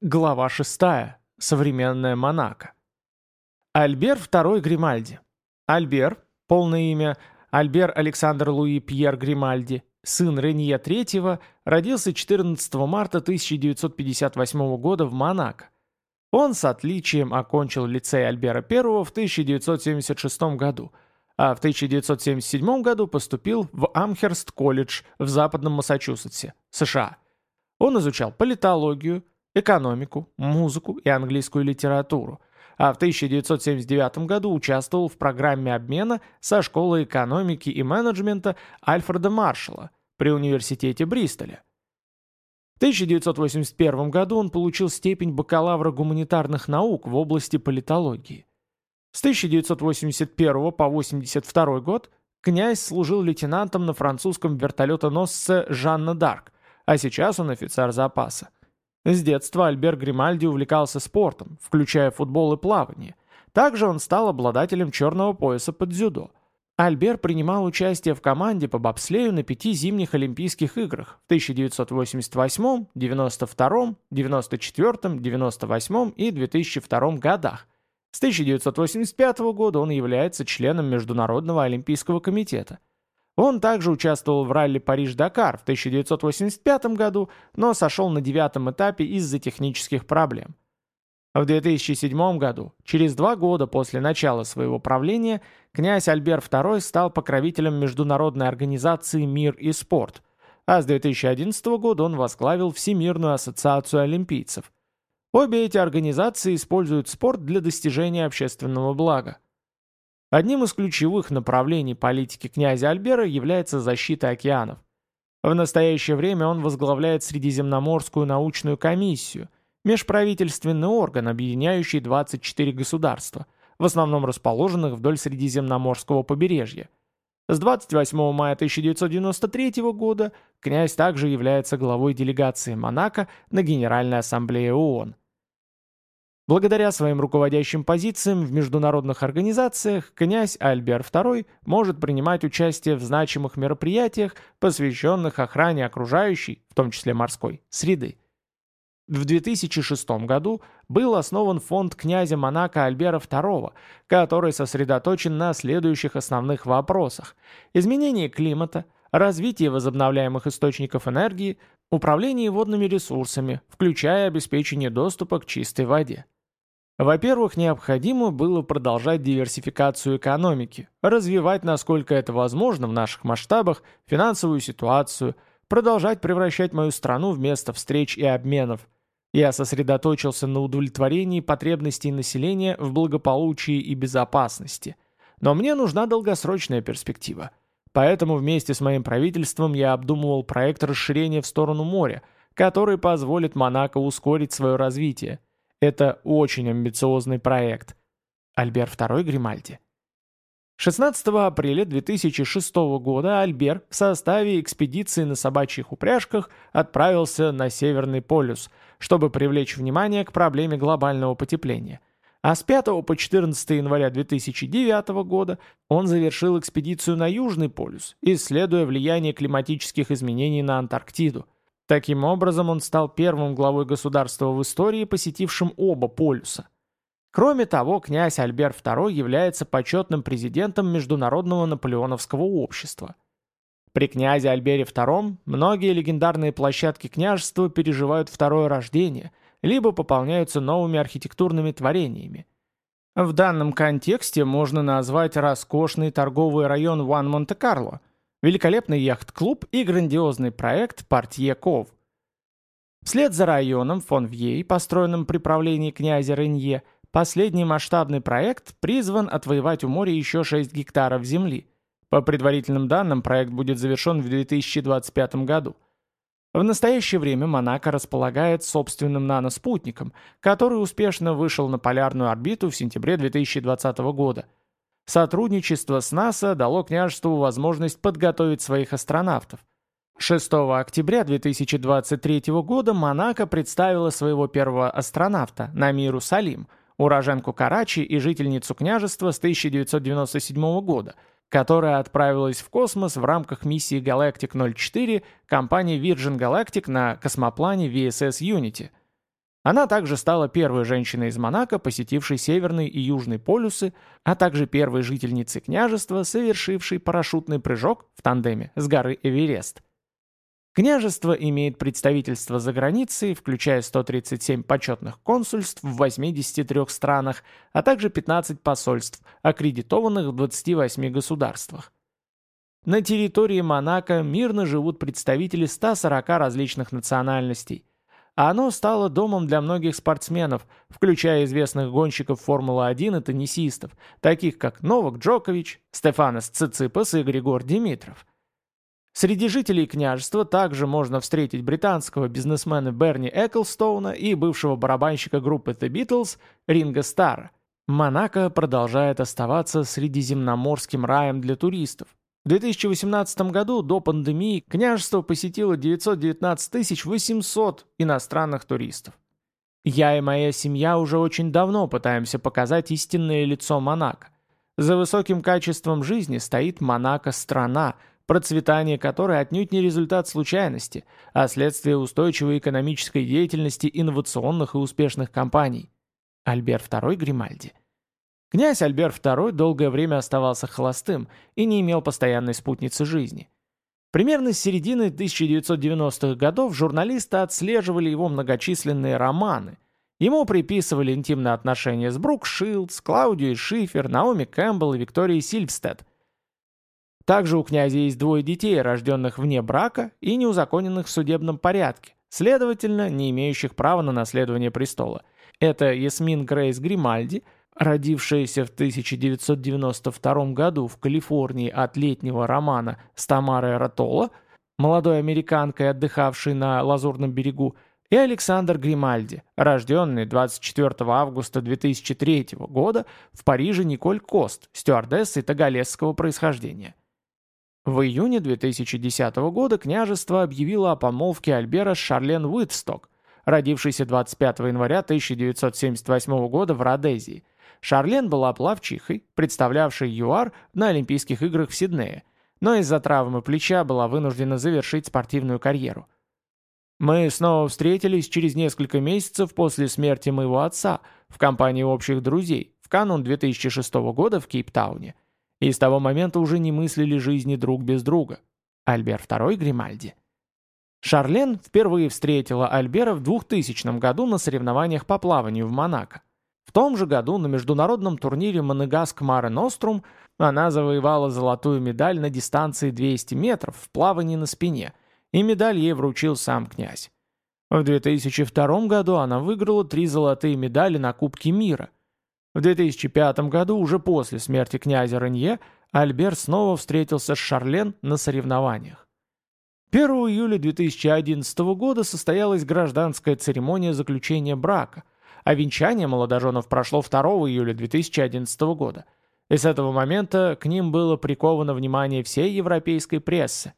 Глава 6. Современная Монако. Альбер II Гримальди. Альбер, полное имя Альбер Александр Луи Пьер Гримальди, сын Ренье III, родился 14 марта 1958 года в Монако. Он с отличием окончил лицей Альбера I в 1976 году, а в 1977 году поступил в Амхерст-колледж в Западном Массачусетсе, США. Он изучал политологию, экономику, музыку и английскую литературу, а в 1979 году участвовал в программе обмена со Школой экономики и менеджмента Альфреда Маршалла при университете Бристоля. В 1981 году он получил степень бакалавра гуманитарных наук в области политологии. С 1981 по 1982 год князь служил лейтенантом на французском вертолетоносце «Жанна Дарк», а сейчас он офицер запаса. С детства Альбер Гримальди увлекался спортом, включая футбол и плавание. Также он стал обладателем черного пояса под дзюдо. Альбер принимал участие в команде по бобслею на пяти зимних Олимпийских играх в 1988, 92, 94, 98 и 2002 годах. С 1985 года он является членом Международного Олимпийского комитета. Он также участвовал в ралли Париж-Дакар в 1985 году, но сошел на девятом этапе из-за технических проблем. В 2007 году, через два года после начала своего правления, князь Альбер II стал покровителем международной организации «Мир и спорт», а с 2011 года он возглавил Всемирную ассоциацию олимпийцев. Обе эти организации используют спорт для достижения общественного блага. Одним из ключевых направлений политики князя Альбера является защита океанов. В настоящее время он возглавляет Средиземноморскую научную комиссию, межправительственный орган, объединяющий 24 государства, в основном расположенных вдоль Средиземноморского побережья. С 28 мая 1993 года князь также является главой делегации Монако на Генеральной Ассамблее ООН. Благодаря своим руководящим позициям в международных организациях князь Альбер II может принимать участие в значимых мероприятиях, посвященных охране окружающей, в том числе морской, среды. В 2006 году был основан фонд князя Монако Альбера II, который сосредоточен на следующих основных вопросах – изменении климата, развитии возобновляемых источников энергии, управлении водными ресурсами, включая обеспечение доступа к чистой воде. Во-первых, необходимо было продолжать диверсификацию экономики, развивать, насколько это возможно в наших масштабах, финансовую ситуацию, продолжать превращать мою страну в место встреч и обменов. Я сосредоточился на удовлетворении потребностей населения в благополучии и безопасности. Но мне нужна долгосрочная перспектива. Поэтому вместе с моим правительством я обдумывал проект расширения в сторону моря, который позволит Монако ускорить свое развитие – это очень амбициозный проект. Альбер II Гримальди. 16 апреля 2006 года Альбер в составе экспедиции на собачьих упряжках отправился на Северный полюс, чтобы привлечь внимание к проблеме глобального потепления. А с 5 по 14 января 2009 года он завершил экспедицию на Южный полюс, исследуя влияние климатических изменений на Антарктиду. Таким образом, он стал первым главой государства в истории, посетившим оба полюса. Кроме того, князь Альбер II является почетным президентом Международного Наполеоновского общества. При князе Альбере II многие легендарные площадки княжества переживают второе рождение, либо пополняются новыми архитектурными творениями. В данном контексте можно назвать роскошный торговый район Ван-Монте-Карло – великолепный яхт-клуб и грандиозный проект «Портье Ков». Вслед за районом фон Вьей, построенным при правлении князя Ренье, последний масштабный проект призван отвоевать у моря еще 6 гектаров земли. По предварительным данным, проект будет завершен в 2025 году. В настоящее время Монако располагает собственным наноспутником, который успешно вышел на полярную орбиту в сентябре 2020 года – Сотрудничество с НАСА дало княжеству возможность подготовить своих астронавтов. 6 октября 2023 года Монако представила своего первого астронавта, Намиру Салим, уроженку Карачи и жительницу княжества с 1997 года, которая отправилась в космос в рамках миссии Galactic 04 компании Virgin Galactic на космоплане VSS Unity – Она также стала первой женщиной из Монако, посетившей Северный и Южный полюсы, а также первой жительницей княжества, совершившей парашютный прыжок в тандеме с горы Эверест. Княжество имеет представительство за границей, включая 137 почетных консульств в 83 странах, а также 15 посольств, аккредитованных в 28 государствах. На территории Монако мирно живут представители 140 различных национальностей, а оно стало домом для многих спортсменов, включая известных гонщиков Формулы-1 и теннисистов, таких как Новак Джокович, Стефанос Циципас и Григор Димитров. Среди жителей княжества также можно встретить британского бизнесмена Берни Эклстоуна и бывшего барабанщика группы The Beatles Ринга Стара. Монако продолжает оставаться средиземноморским раем для туристов. В 2018 году до пандемии княжество посетило 919 800 иностранных туристов. Я и моя семья уже очень давно пытаемся показать истинное лицо Монако. За высоким качеством жизни стоит Монако-страна, процветание которой отнюдь не результат случайности, а следствие устойчивой экономической деятельности инновационных и успешных компаний. Альбер II Гримальди. Князь Альбер II долгое время оставался холостым и не имел постоянной спутницы жизни. Примерно с середины 1990-х годов журналисты отслеживали его многочисленные романы. Ему приписывали интимные отношения с Брук Шилдс, Клаудией Шифер, Наоми Кэмпбелл и Викторией Сильвстед – также у князя есть двое детей, рожденных вне брака и неузаконенных в судебном порядке, следовательно, не имеющих права на наследование престола. Это Ясмин Грейс Гримальди, родившаяся в 1992 году в Калифорнии от летнего романа с Тамарой Ротола, молодой американкой, отдыхавшей на Лазурном берегу, и Александр Гримальди, рожденный 24 августа 2003 года в Париже Николь Кост, стюардессой тагалесского происхождения. В июне 2010 года княжество объявило о помолвке Альбера с Шарлен Уитсток, родившейся 25 января 1978 года в Родезии. Шарлен была плавчихой, представлявшей ЮАР на Олимпийских играх в Сиднее, но из-за травмы плеча была вынуждена завершить спортивную карьеру. Мы снова встретились через несколько месяцев после смерти моего отца в компании общих друзей в канун 2006 года в Кейптауне – и с того момента уже не мыслили жизни друг без друга. Альбер II Гримальди. Шарлен впервые встретила Альбера в 2000 году на соревнованиях по плаванию в Монако. В том же году на международном турнире Монегаск Маре Нострум она завоевала золотую медаль на дистанции 200 метров в плавании на спине, и медаль ей вручил сам князь. В 2002 году она выиграла три золотые медали на Кубке мира – в 2005 году, уже после смерти князя Ренье, Альбер снова встретился с Шарлен на соревнованиях. 1 июля 2011 года состоялась гражданская церемония заключения брака, а венчание молодоженов прошло 2 июля 2011 года. И с этого момента к ним было приковано внимание всей европейской прессы.